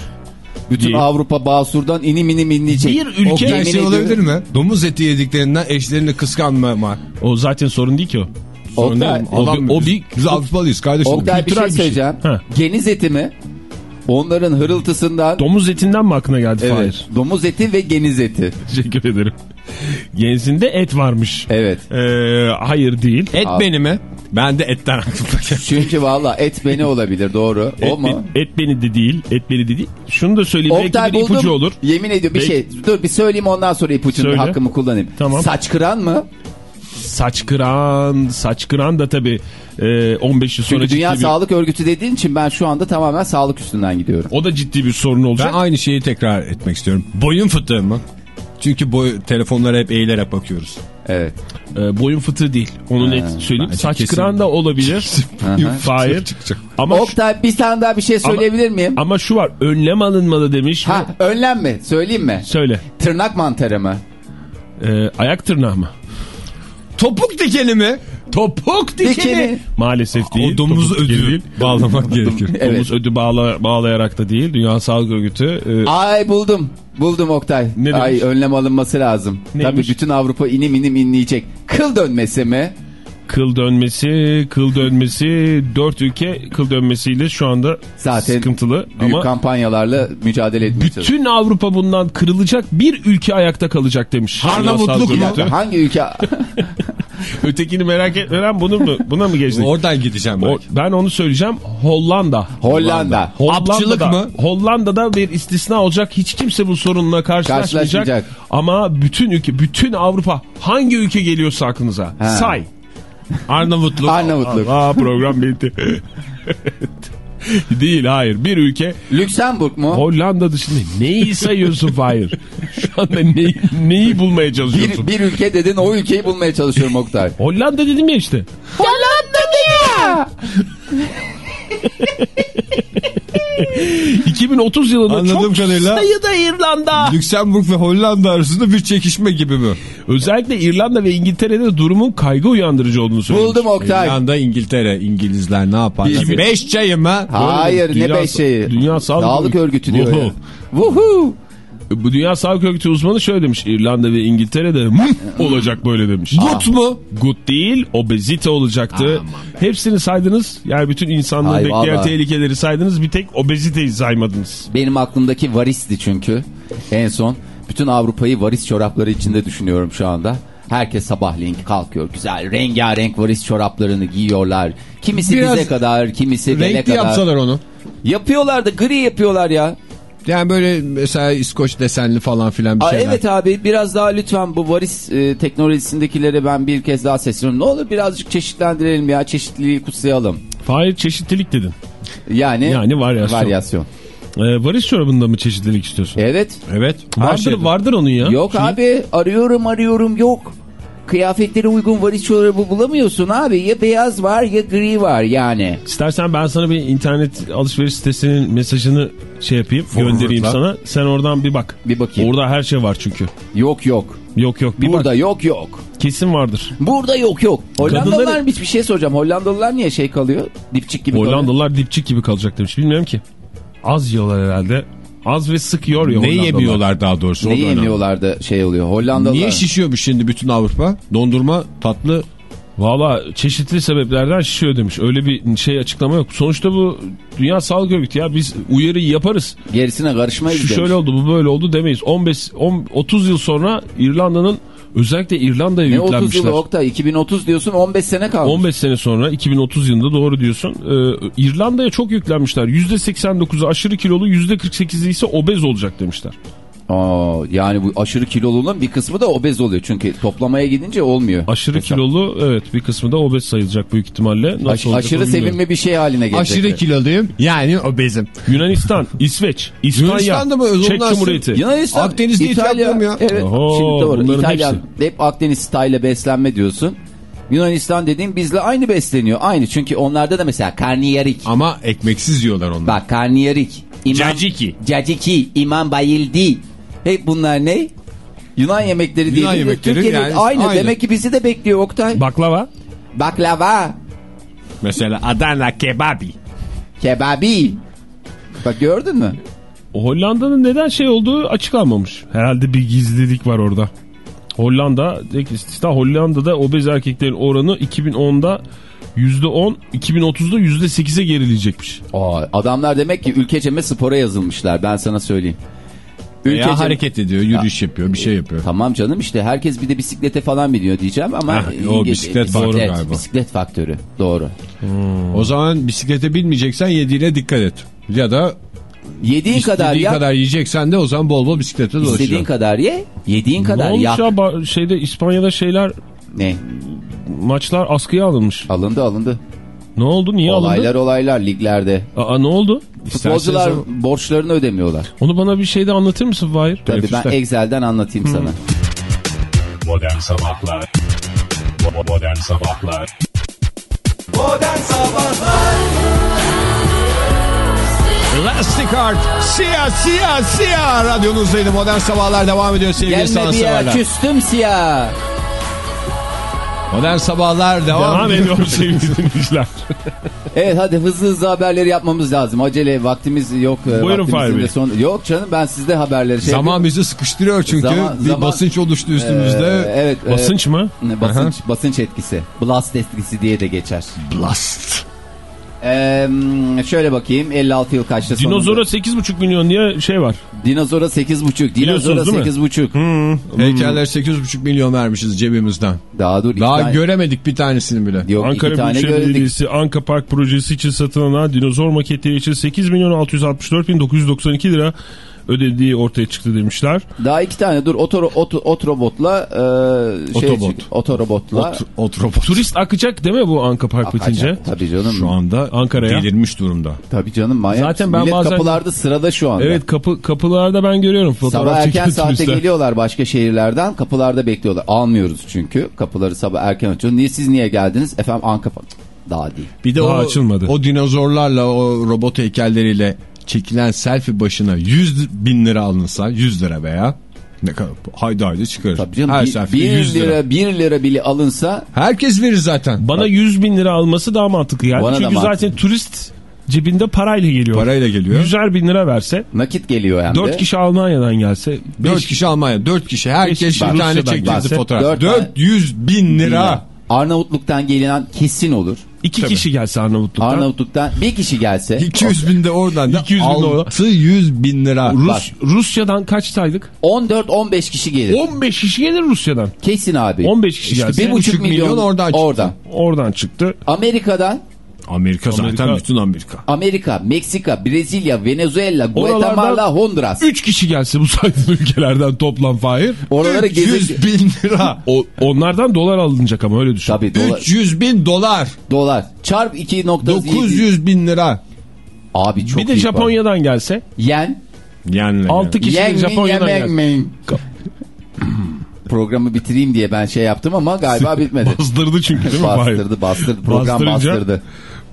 Bütün Değil. Avrupa basurdan inim inim inleyecek. Bir ülke Yemin şey ediyorum. olabilir mi? Domuz eti yediklerinden eşlerini kıskanmama. o zaten sorun değil ki o. Sorun Oktay, değil. O, bir- o bir biz Avrupalıyız kardeşim. Oktay bir şey bir şey. söyleyeceğim. Ha. Geniz eti mi? Onların hırıltısından... domuz etinden mi aklına geldi evet. Fahir? Domuz eti ve geniz eti. Teşekkür ederim. Genzinde et varmış. Evet. E, hayır değil. Et Abi. beni mi? Ben de etten aklımda geldi. Çünkü valla et beni olabilir doğru. Et, o mu? be- et beni de değil. Et beni de değil. Şunu da söyleyeyim. Oktay belki bir buldum. ipucu olur. Yemin ediyorum bir Belki- şey. Dur bir söyleyeyim ondan sonra ipucunun Söyle. hakkımı kullanayım. Tamam. Saç kıran mı? Saç kıran, saç kıran da tabii e, 15 yıl sonra Çünkü Dünya bir... Sağlık Örgütü dediğin için ben şu anda tamamen sağlık üstünden gidiyorum. O da ciddi bir sorun Ben olacak. aynı şeyi tekrar etmek istiyorum. Boyun fıtığı mı? Çünkü boy, telefonlara hep eğilerek bakıyoruz. Evet. E, boyun fıtığı değil. Onu net söyleyeyim. Saç kesin. kıran da olabilir. Hayır. Çıkacak. Ama şu, Oktay bir tane daha bir şey söyleyebilir miyim? ama şu var. Önlem alınmalı demiş. Ha önlem mi? Söyleyeyim mi? Söyle. Tırnak mantarı mı? E, ayak tırnağı mı? Topuk dikeni mi? Topuk dikeni. Dikeni. Maalesef değil. o domuz Topuk ödü değil. bağlamak gerekir. Evet. Domuz ödü bağla, bağlayarak da değil. Dünya Sağlık Örgütü. e, Ay buldum. Buldum Oktay. Ne Ay önlem alınması lazım. Neymiş? Tabii bütün Avrupa inim inim inleyecek. Kıl dönmesi mi? kıl dönmesi, kıl dönmesi, dört ülke kıl dönmesiyle şu anda Zaten sıkıntılı. Büyük Ama kampanyalarla mücadele etmeye bütün Avrupa bundan kırılacak bir ülke ayakta kalacak demiş. Harnavutluk mu? Hangi ülke? Ötekini merak etmeden bunu mu, buna mı geçtik? Oradan gideceğim O- belki. ben onu söyleyeceğim. Hollanda. Hollanda. Apçılık Hollanda'da, mı? Hollanda'da bir istisna olacak. Hiç kimse bu sorunla karşılaşmayacak. Karşılaşmayacak. Ama bütün ülke, bütün Avrupa hangi ülke geliyorsa aklınıza Ha. say. Arnavutluk. Arnavutluk. Aa program bitti. Değil hayır. Bir ülke Lüksemburg mu? Hollanda dışında neyi sayıyorsun Fahir? Şu anda neyi, neyi bulmaya çalışıyorsun? Bir, bir ülke dedin o ülkeyi bulmaya çalışıyorum Oktay. Hollanda dedim ya işte. Hollanda diyor. 2030 yılında Anladığım çok kadarıyla- sayıda İrlanda. Lüksemburg ve Hollanda arasında bir çekişme gibi mi? Özellikle İrlanda ve İngiltere'de durumun kaygı uyandırıcı olduğunu söylüyor. Buldum Oktay. İrlanda, İngiltere, İngilizler ne yapar? Biz- Beş çayı mı? Hayır Dünya- ne beş şeyi. Dünya Sağlık Örgütü diyor Vuhu. ya. Vuhu. Bu Dünya Sağlık Örgütü uzmanı şöyle demiş. İrlanda ve İngiltere'de olacak böyle demiş. Gut mu? Good değil, obezite olacaktı. Hepsini saydınız. Yani bütün insanlığı Ay, bekleyen vallahi. tehlikeleri saydınız. Bir tek obeziteyi saymadınız. Benim aklımdaki varisti çünkü. En son bütün Avrupa'yı varis çorapları içinde düşünüyorum şu anda. Herkes sabahleyin kalkıyor güzel rengarenk varis çoraplarını giyiyorlar. Kimisi Biraz dize kadar, kimisi bele Renkli kadar. yapsalar onu. Yapıyorlar da gri yapıyorlar ya. Yani böyle mesela İskoç desenli falan filan bir Aa, şeyler. evet abi biraz daha lütfen bu varis e, teknolojisindekilere ben bir kez daha sesleniyorum. Ne olur birazcık çeşitlendirelim ya çeşitliliği kutsayalım. Fahir çeşitlilik dedin. Yani, Yani varyasyon. varyasyon. Ee, varis çorabında mı çeşitlilik istiyorsun? Evet. Evet. vardır, vardır onun ya. Yok Şey- abi arıyorum arıyorum yok. Kıyafetlere uygun varis çorabı bulamıyorsun abi. Ya beyaz var ya gri var yani. İstersen ben sana bir internet alışveriş sitesinin mesajını şey yapayım, göndereyim sana. Sen oradan bir bak. Bir bakayım. Orada her şey var çünkü. Yok yok. Yok yok bir Burada bak. yok yok. Kesin vardır. Burada yok yok. Hollandalılar Kadınları- bir şey soracağım. Hollandalılar niye şey kalıyor? Dipçik gibi kalıyor. Hollandalılar dipçik gibi kalacak demiş. Bilmiyorum ki. Az yiyorlar herhalde. Az ve sık yiyor ya Ne yemiyorlar daha doğrusu. o Ne yemiyorlar da şey oluyor. Hollandalılar. Niye şişiyormuş şimdi bütün Avrupa? Dondurma, tatlı. Valla çeşitli sebeplerden şişiyor demiş. Öyle bir şey açıklama yok. Sonuçta bu Dünya Sağlık Örgütü ya biz uyarıyı yaparız. Gerisine karışmayız Şu demiş. şöyle oldu bu böyle oldu demeyiz. 15 10, 30 yıl sonra İrlanda'nın özellikle İrlanda'ya Ne 30 yüklenmişler. yılı Oktay? 2030 diyorsun 15 sene kalmış. 15 sene sonra 2030 yılında doğru diyorsun. Ee, İrlanda'ya çok yüklenmişler. %89'u aşırı kilolu %48'i ise obez olacak demişler. Aa, yani bu aşırı kilolunun bir kısmı da obez oluyor. Çünkü toplamaya gidince olmuyor. Aşırı Hesap. kilolu evet bir kısmı da obez sayılacak büyük ihtimalle. Nasıl Aş- olacak aşırı sevinme bir şey haline gelecek. Aşırı kiloluyum yani obezim. Yunanistan, İsveç, İspanya, Yunanistan'da mı? Çek Onlar- Cumhuriyeti. Yunanistan, Akdeniz'de it İtalya. ya. Evet. Oho, Şimdi doğru. İtalyan hepsi. hep Akdeniz style beslenme diyorsun. Yunanistan dediğim bizle aynı besleniyor. Aynı çünkü onlarda da mesela karniyerik. Ama ekmeksiz yiyorlar onlar. Bak karniyerik. İmam, Caciki. Caciki. İmam bayildi. Hep bunlar ne? Yunan yemekleri değil. Yunan yemekleri Türkiye'nin yani aynı. aynı. Demek ki bizi de bekliyor Oktay. Baklava. Baklava. Mesela Adana kebabi. Kebabi. Bak gördün mü? Hollanda'nın neden şey olduğu açık almamış. Herhalde bir gizlilik var orada. Hollanda, istisna Hollanda'da obez erkeklerin oranı 2010'da %10, 2030'da %8'e gerileyecekmiş. Aa, adamlar demek ki ülkeceme spora yazılmışlar. Ben sana söyleyeyim. Veya Ülkecem- hareket ediyor, yürüyüş yapıyor, bir şey yapıyor. Tamam canım işte herkes bir de bisiklete falan biniyor diyeceğim ama Heh, o bisiklet doğru galiba. Bisiklet faktörü doğru. O zaman bisiklete binmeyeceksen yediğine dikkat et. Ya da Yediğin kadar istediğin yap, kadar yiyeceksen de o zaman bol bol bisiklete istediğin dolaşıyor. kadar ye, yediğin Ne kadar olmuş yap. ya Ba- şeyde İspanya'da şeyler Ne? maçlar askıya alınmış. Alındı alındı. Ne oldu? Niye olaylar alındı? olaylar liglerde. Aa, ne oldu? Futbolcular İsterseniz borçlarını ödemiyorlar. Onu bana bir şeyde anlatır mısın Fahir? Tabii ben. Excel'den anlatayım sana. Modern Sabahlar Modern Sabahlar Modern Sabahlar Elastic Heart, siyah siyah siyah radyonuzdaydı. Modern Sabahlar devam ediyor sevgili Gelme bir yer sanatseverler. küstüm siyah. Modern Sabahlar devam, Devam ediyor sevgili dinleyiciler. Evet hadi hızlı hızlı haberleri yapmamız lazım. Acele vaktimiz yok. Ee, Buyurun vaktimizin Fahir. Son... Yok canım ben sizde haberleri şey Zaman bizi sıkıştırıyor çünkü Zaman- bir zaman- basınç oluştu üstümüzde. Ee, evet. e, Basınç mı? Ne, basınç, basınç etkisi. Blast etkisi diye de geçer. Blast. Ee, şöyle bakayım 56 yıl kaçta sonunda. Dinozora 8,5 milyon diye şey var. Dinozora 8,5. Dinozora Biliyorsunuz değil mi? 8,5. Heykeller 8,5 milyon vermişiz cebimizden. Daha dur. Daha tane- göremedik bir tanesini bile. Yok Ankara iki tane Büyükşehir. Belediyesi Anka Park projesi için satın alınan dinozor maketleri için 8 milyon 664 bin 992 lira ödediği ortaya çıktı demişler. Daha iki tane dur. Otoro, ot, otrobotla e, şey, Otobot. Otorobotla. Ot, ot robot. Turist akacak değil mi bu Anka Park Akacak. bitince? Tabii canım. Şu anda Ankara'ya. delirmiş durumda. Tabii canım manyak. Zaten ben Millet bazen- kapılarda sırada şu anda. Evet kapı kapılarda ben görüyorum fotoğraf Sabah erken saatte turistler. geliyorlar başka şehirlerden. Kapılarda bekliyorlar. Almıyoruz çünkü. Kapıları sabah erken açıyor. Niye siz niye geldiniz? Efendim Anka Daha değil. Bir de Daha o, açılmadı. o dinozorlarla o robot heykelleriyle çekilen selfie başına 100 bin lira alınsa 100 lira veya ne kadar haydi haydi çıkarır. Tabii canım. Her bir, selfie bir 100 lira. lira, bir lira bile alınsa Herkes verir zaten. Bana 100 bin lira alması daha mantıklı yani. Bana Çünkü mantıklı. zaten turist cebinde parayla geliyor. Parayla geliyor. 100'er bin lira verse nakit geliyor de. 4 kişi Almanya'dan gelse 4 beş- kişi Almanya. 4 kişi. Herkes Beş- bir tane gelse fotoğraf. dört 400 bin lira. Arnavutluk'tan gelen kesin olur. İki kişi gelse Arnavutluk'tan. Arnavutluk'tan bir kişi gelse 200 bin de oradan da 200 bin de oradan. 600 bin lira. Rus, Rusya'dan kaç saydık? 14-15 kişi gelir. 15 kişi gelir Rusya'dan. Kesin abi. 15 kişi İşte gelse. bir buçuk milyon, milyon oradan çıktı. oradan. Oradan çıktı. Amerika'dan Amerika zaten Amerika- bütün Amerika. Amerika, Meksika, Brezilya, Venezuela, Guatemala, Honduras. 3 kişi gelse bu saydığın ülkelerden toplam Fahir. Oraları 300 gezin. bin lira. O, onlardan dolar alınacak ama öyle düşün. Tabii dolar. 300 bin dolar. dolar. Çarp 2.7. 900 bin lira. Abi çok bir de Japonya'dan gelse para. Yen. Yani 6 kişi Yen Japonya'dan yemek gelse. Programı bitireyim diye ben şey yaptım ama galiba bitmedi. Bastırdı çünkü değil mi bastırdı bastırdı. Program Bastırınca- bastırdı.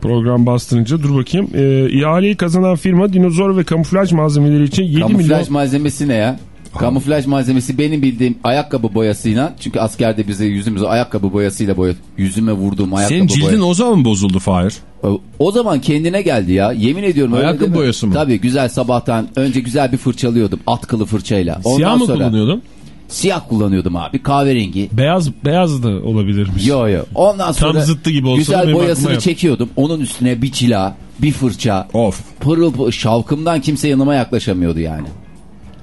Program bastırınca dur bakayım. Ee, ihaleyi kazanan firma dinozor ve kamuflaj malzemeleri için 7 Kamuflaj milyon... malzemesi ne ya? Kamuflaj malzemesi benim bildiğim ayakkabı boyasıyla çünkü askerde bize yüzümüzü ayakkabı boyasıyla boyadı. Yüzüme vurduğum ayakkabı Senin cildin boyası. o zaman mı bozuldu Fahir? O, o zaman kendine geldi ya. Yemin ediyorum. Ayakkabı boyası mı? Tabii güzel sabahtan önce güzel bir fırçalıyordum. Atkılı fırçayla. Ondan Siyah mı sonra kullanıyordun? Siyah kullanıyordum abi. Kahverengi. Beyaz beyaz da olabilirmiş. Yo yo. Ondan sonra zıttı gibi olsa güzel boyasını çekiyordum. Onun üstüne bir çila, bir fırça. Of. Pırıl pırıl şavkımdan kimse yanıma yaklaşamıyordu yani.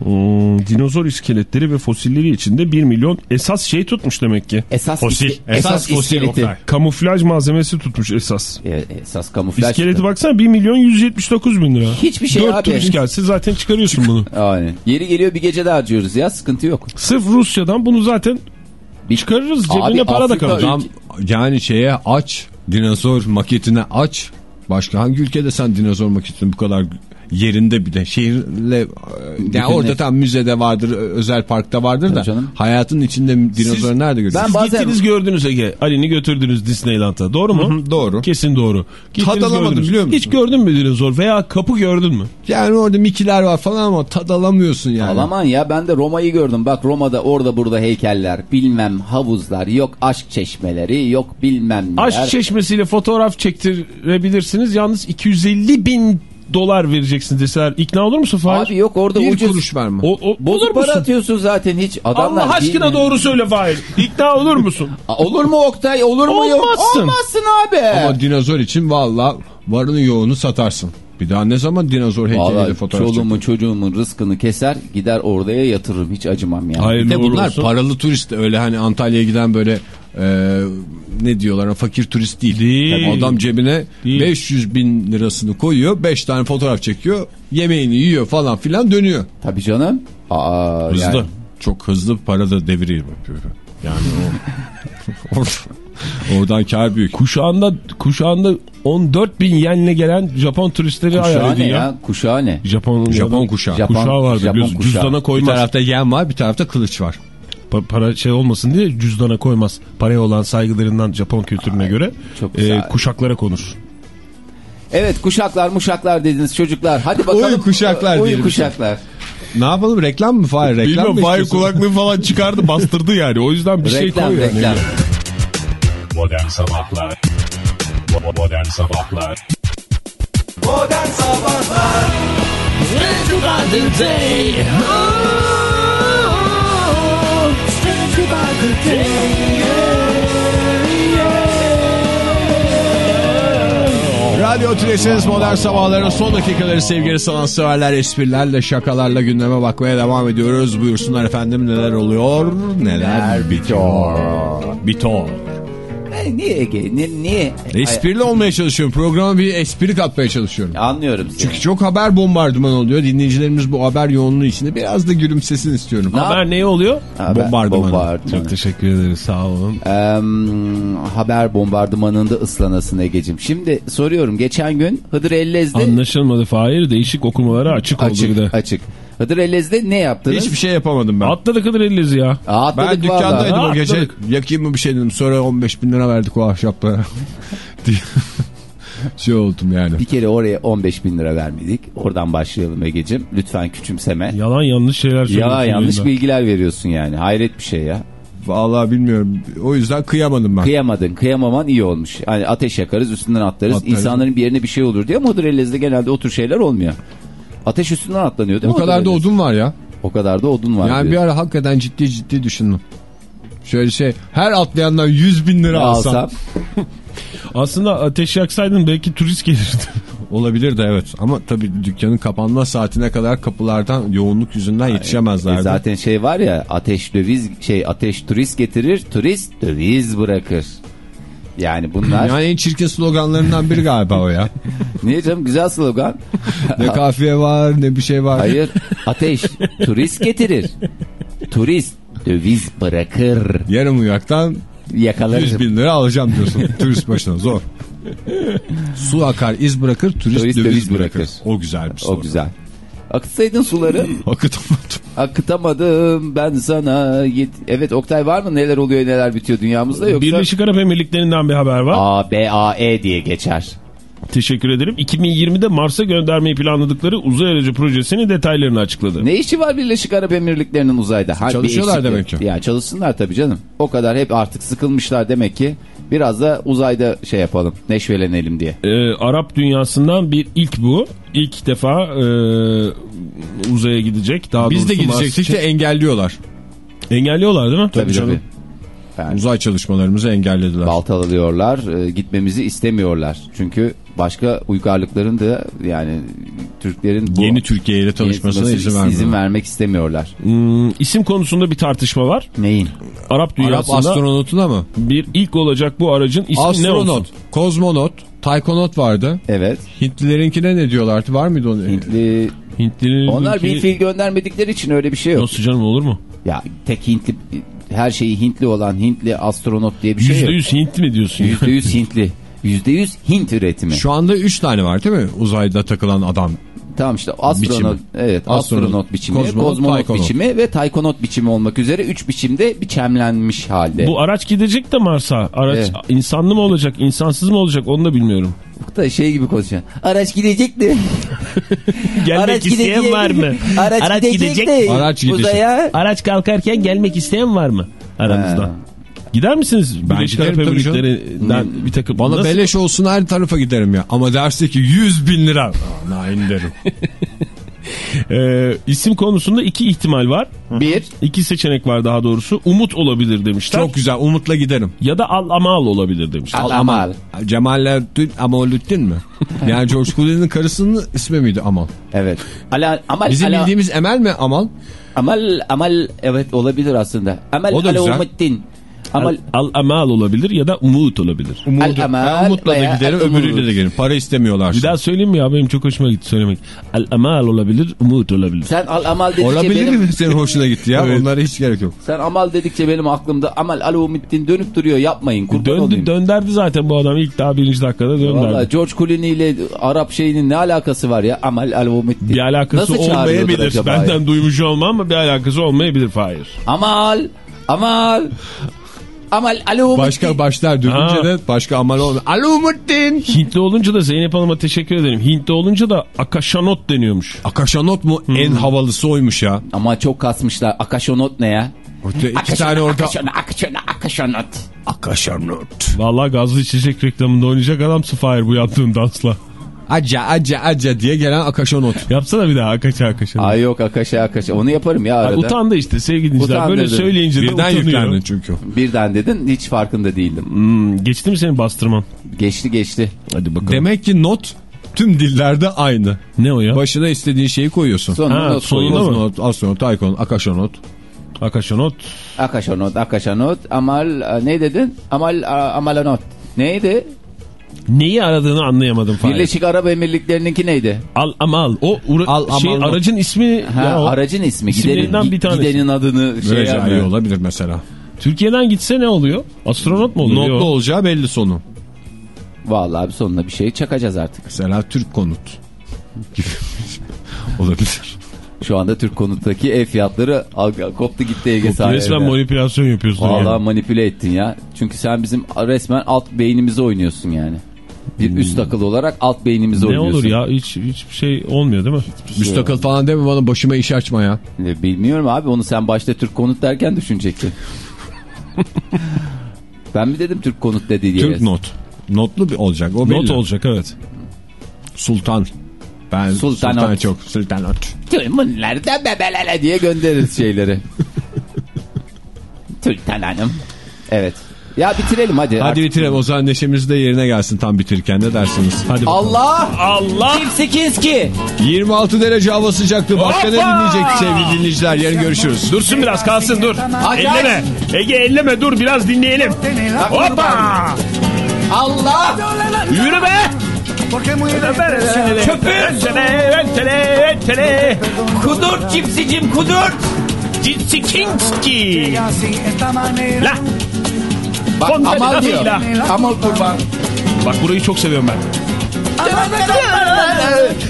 Hmm, dinozor iskeletleri ve fosilleri içinde 1 milyon esas şey tutmuş demek ki. Esas Fosil. Esas esas fosil iskeleti. Oktay. Kamuflaj malzemesi tutmuş esas. E, esas kamuflaj. İskeleti baksana 1 milyon 179 bin lira. Hiçbir şey 4 abi. turist gelse zaten çıkarıyorsun bunu. Aynen. Yeri geliyor bir gecede harcıyoruz ya sıkıntı yok. Sırf Rusya'dan bunu zaten Bir- çıkarırız. Abi Cebine para da kalır. Tam yani şeye aç. Dinozor maketine aç. Başka hangi ülkede sen dinozor maketini bu kadar yerinde bir de şehirle e, yani orada tam müzede vardır özel parkta vardır da canım. hayatın içinde dinozoru nerede görüyorsun? Ben Siz bazen- gittiniz gördünüz Ege. Ali'ni götürdünüz Disneyland'a. Doğru mu? Hı hı, doğru. Kesin doğru. Gittiniz, Tad alamadım, gördünüz. biliyor musun? Hiç gördün mü dinozor veya kapı gördün mü? Yani orada mikiler var falan ama tad alamıyorsun yani. Alaman ya ben de Roma'yı gördüm. Bak Roma'da orada burada heykeller, bilmem havuzlar, yok aşk çeşmeleri, yok bilmem neler. Aşk çeşmesiyle fotoğraf çektirebilirsiniz. Yalnız 250 bin dolar vereceksiniz deseler ikna olur musun Fahir? Abi yok orada bir ucuz. kuruş verme. O, o, olur Bozuk para musun? atıyorsun zaten hiç. Adamlar Allah aşkına bilmiyor. doğru söyle Fahir. İkna olur musun? Olur mu Oktay? Olur mu yok? Olmazsın. Olmazsın abi. Ama dinozor için valla varını yoğunu satarsın. Bir daha ne zaman dinozor heykeliyle Vallahi fotoğraf çoluğumun çocuğumun rızkını keser gider oraya yatırırım hiç acımam yani. Hayırlı Bir de uğurlu bunlar olsun. paralı turist öyle hani Antalya'ya giden böyle e, ne diyorlar fakir turist değil. Değil. Adam cebine Değil. 500 bin lirasını koyuyor 5 tane fotoğraf çekiyor yemeğini yiyor falan filan dönüyor. Tabii canım. Aa, Hızlı. yani. Çok hızlı para da deviriyor. Yani o oradan kar büyük. Kuşağında, kuşağında 14 bin yenle gelen Japon turistleri Kuşağı edin ne ya. ya? Kuşağı ne? Japon, Japon kuşağı. Japon- kuşağı vardı Japon biliyorsun. kuşağı. Cüzdana Bir koymaz. tarafta yem var bir tarafta kılıç var. Pa- para şey olmasın diye cüzdana koymaz. Paraya olan saygılarından Japon kültürüne göre çok e, kuşaklara konur. Evet kuşaklar muşaklar dediniz çocuklar. Hadi bakalım. Oyun kuşaklar diyelim. kuşaklar. Ne yapalım reklam mı Fahir? Reklam Bilmiyorum mı Fahir kulaklığı falan çıkardı bastırdı yani. O yüzden bir şey reklam koy yani. reklam. Modern Sabahlar Bo- Modern Sabahlar Modern Sabahlar Radyo Tülesi'niz modern sabahların son dakikaları sevgili sanatseverler esprilerle şakalarla gündeme bakmaya devam ediyoruz. Buyursunlar efendim neler oluyor neler bitiyor. Bitiyor. E, niye Ege? Niye? niye? Esprili olmaya çalışıyorum. Programa bir espri katmaya çalışıyorum. Anlıyorum seni. Çünkü çok haber bombardıman oluyor. Dinleyicilerimiz bu haber yoğunluğu içinde biraz da gülümsesin istiyorum. Ne Haber ne oluyor? Haber- bombardımanı. bombardımanı. Çok teşekkür ederiz sağ olun. Em, haber bombardımanında ıslanasın Ege'cim. Şimdi soruyorum. Geçen gün Hıdır Ellez'de Anlaşılmadı Fahir değişik okumalara açık, oldu bir de. açık, açık. Hıdır Ellez'de ne yaptınız? Hiçbir şey yapamadım ben. Atladı kadar ellezi ya. Aa, atladık Ben dükkandaydım vallahi. o gece. Atladık. Yakayım mı bir şey dedim. Sonra 15 bin lira verdik o ahşaplara. şey oldum yani. Bir kere oraya 15 bin lira vermedik. Oradan başlayalım Ege'cim. Lütfen küçümseme. Yalan yanlış şeyler söylüyorsun. Ya yanlış bilgiler veriyorsun yani. Hayret bir şey ya. Vallahi bilmiyorum. O yüzden kıyamadım ben. Kıyamadın. Kıyamaman iyi olmuş. Hani ateş yakarız üstünden atlarız. Atlarız. İnsanların bir yerine bir şey olur diye ama Hıdır Ellez'de genelde o tür şeyler olmuyor. Ateş üstünden atlanıyor değil o mi? kadar da odun var ya. O kadar da odun var. Yani bir diyor. ara hakikaten ciddi ciddi düşündüm. Şöyle şey her atlayandan 100 bin lira alsam. alsam. Aslında ateş yaksaydın belki turist gelirdi. Olabilir de evet. Ama tabii dükkanın kapanma saatine kadar kapılardan yoğunluk yüzünden E, yetişemezlerdi. zaten şey var ya ateş döviz şey ateş turist getirir turist döviz bırakır. Yani bunlar Yani en çirkin sloganlarından biri galiba o ya. niye canım güzel slogan. Ne kafiye var ne bir şey var. Hayır ateş turist getirir. Turist döviz bırakır. Yarım uyaktan 100 Yakalarız. bin lira alacağım diyorsun turist başına zor. Su akar iz bırakır turist, Turist döviz, döviz bırakır. bırakır. O güzel bir slogan. O güzel. Akıtsaydın suları. Akıtamadım. Akıtamadım ben sana. Yet evet Oktay var mı? Neler oluyor neler bitiyor dünyamızda yoksa? Birleşik Arap Emirlikleri'nden bir haber var. A, B, A, E diye geçer. Teşekkür ederim. 2020'de Mars'a göndermeyi planladıkları uzay aracı projesinin detaylarını açıkladı. Ne işi var Birleşik Arap Emirlikleri'nin uzayda? Ha, Çalışıyorlar demek ki. Ya çalışsınlar tabii canım. O kadar hep artık sıkılmışlar demek ki. Biraz da uzayda şey yapalım. Neşvelenelim diye. Ee, Arap dünyasından bir ilk bu. İlk defa e, uzaya gidecek. Daha Biz de gidecektik de engelliyorlar. Engelliyorlar değil mi? Tabii tabii. Yani Uzay çalışmalarımızı engellediler. baltalıyorlar, e, gitmemizi istemiyorlar. Çünkü başka uygarlıkların da yani Türklerin bu Yeni Türkiye ile tanışmasına izin vermiyor. izin vermek istemiyorlar. Hmm, isim konusunda bir tartışma var. Neyin? Arap Arap dünyasında astronotuna mı? bir ilk olacak bu aracın ismi ne Astronot, olsun? kozmonot, taykonot vardı. Evet. Hintlilerinkine ne diyorlardı? Var mıydı onun? Hintli Hintlilerin Onlar bir fil göndermedikleri için öyle bir şey yok. Nasıl canım olur mu? Ya tek Hintli her şeyi Hintli olan Hintli astronot diye bir şey yok. %100 Hintli mi diyorsun? ya? %100 Hintli. %100 Hint üretimi. Şu anda 3 tane var değil mi? Uzayda takılan adam. Tamam işte astronot, Biçimi. evet astronot, Astronot, biçimi, kozmonot, kozmonot, taykonot. biçimi ve taykonot biçimi olmak üzere 3 biçimde biçemlenmiş halde. Bu araç gidecek de Mars'a. Araç Evet. insanlı mı olacak, insansız mı olacak onu da bilmiyorum. Bu da şey gibi konuşuyor. Araç gidecek de. Gelmek Araç isteyen var mı? Araç, Araç gidecek, gidecek. de. Araç gidecek. Uzaya. Araç kalkarken gelmek isteyen var mı aranızda? Ha. Gider misiniz? Ben Birleşik giderim Arap tabii canım. Emirlikleri'nden bir takım. Bana Nasıl? beleş olsun her tarafa giderim ya. Ama derse ki 100 bin lira. Aa, Nain derim. Ee, isim konusunda iki ihtimal var. Bir. İki seçenek var daha doğrusu. Umut olabilir demişler. Çok güzel Umut'la giderim. Ya da Al Amal olabilir demişler. Al Amal. Cemalettin Amalüddin mi? Yani George Clooney'nin karısının ismi miydi Amal? Evet. Ala, amal, Bizim ala, bildiğimiz Emel mi Amal? amal, amal evet olabilir aslında. Amal O da güzel. Alaumuddin. Amal, Al Amal olabilir ya da Umut olabilir. Umut'u. Al-Amal Ben Umut'la da Al-Umut. öbürüyle de giderim. Para istemiyorlar. Bir daha söyleyeyim mi ya benim çok hoşuma gitti söylemek. Al Amal olabilir, Umut olabilir. sen al amal dedikçe Olabilir benim, mi? Senin hoşuna gitti ya. Evet. Onlara hiç gerek yok. sen amal dedikçe benim aklımda amal alaumuddin dönüp duruyor yapmayın kurban Döndü, olayım. dönderdi zaten bu adam ilk daha birinci dakikada dönderdi. Vallahi George Clooney ile Arap şeyinin ne alakası var ya amal alaumuddin. Bir alakası Nasıl olmayabilir. Benden duymuş olmam ama bir alakası olmayabilir Fahir. Amal amal amal alaumuddin. Başka başlar dönünce de başka Amal olmuyor. Alaumuddin. Hintli olunca da Zeynep Hanım'a teşekkür ederim. Hintli olunca da Akashanot deniyormuş. Akaşanot mu? En havalısı oymuş ya. Ama çok kasmışlar. Akaşonot ne ya? Orada iki tane orada. Akaşonot, akaşonot, akaşonot. Akaşanot. Vallahi gazlı içecek reklamında oynayacak adamsın Fahir bu yaptığın dansla. Aca aca aca diye gelen akaşanot. Yapsana bir daha Akaşa Akaşa. Ay yok akaşa akaşa. Onu yaparım ya Ay, arada. utandı işte sevgili dinleyiciler. Böyle Utandırdı. söyleyince de Birden utanıyor. yüklendin çünkü. Birden dedin hiç farkında değildim. Hmm, geçti mi senin bastırman? Geçti geçti. Hadi bakalım. Demek ki not tüm dillerde aynı. Ne o ya? Başına istediğin şeyi koyuyorsun. Sonuna Ha, not koyuyorsun. mı? Not, astronot, taykon, akaşanot. Akaşanot. Akaşonot, akaşanot. Amal ne dedin? Amal amalanot. Neydi? Neyi aradığını anlayamadım Fahir. Birleşik Arap Emirlikleri'ninki neydi? Al Amal. O Al şey, Amal. aracın ismi Ha, ya o. aracın ismi. Gidenin, bir tanesi. gidenin adını şey Recai yapmıyor. olabilir mesela. Türkiye'den gitse ne oluyor? Astronot mu oluyor? Notlu olacağı belli sonu. Vallahi bir sonuna bir şey çakacağız artık. Mesela Türk konut gibi olabilir. Şu anda Türk konuttaki ev fiyatları koptu gitti Ege sayende. Resmen manipülasyon yapıyorsun. Vallahi yani. manipüle ettin ya. Çünkü sen bizim resmen alt beynimize oynuyorsun yani. Bir üst akıl olarak alt beynimize Hmm. Ne oynuyorsun. olur ya hiç hiçbir şey olmuyor değil mi? Müstakil falan deme bana başıma iş açma ya. Bilmiyorum abi onu sen başta Türk konut derken düşünecektin. ben mi dedim Türk konut dedi diye. Türk not. Notlu bir olacak o belli. Not olacak evet. Sultan. Ben Sultanot. Sultan çok. Sultanot. Tüm bunlar da bebelele diye göndeririz şeyleri. Türkten Hanım. Evet. Ya bitirelim hadi. Hadi Artık- bitirelim o zaman neşemiz de yerine gelsin tam bitirirken ne dersiniz? Hadi bakalım. Allah! Allah! Kim Sekinski? 26 derece hava sıcaklığı. Başka ne Hoppa! dinleyecek sevgili dinleyiciler? Yarın görüşürüz. Dursun biraz kalsın dur. Acayip. Elleme. Ege elleme dur biraz dinleyelim. Hoppa! Allah! Yürü be! Çöpür. Öntele, öntele. Kudurt cipsicim kudurt. Cipsi kinski. La. Bak amal diyor. Amal kurban. Bak burayı çok seviyorum ben.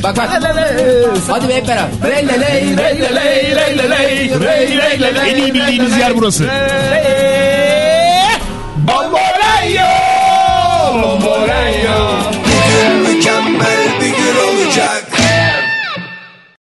Bak bak. Hadi be hep beraber. En iyi bildiğiniz yer burası. Bomborayo! Bomborayo! Jack.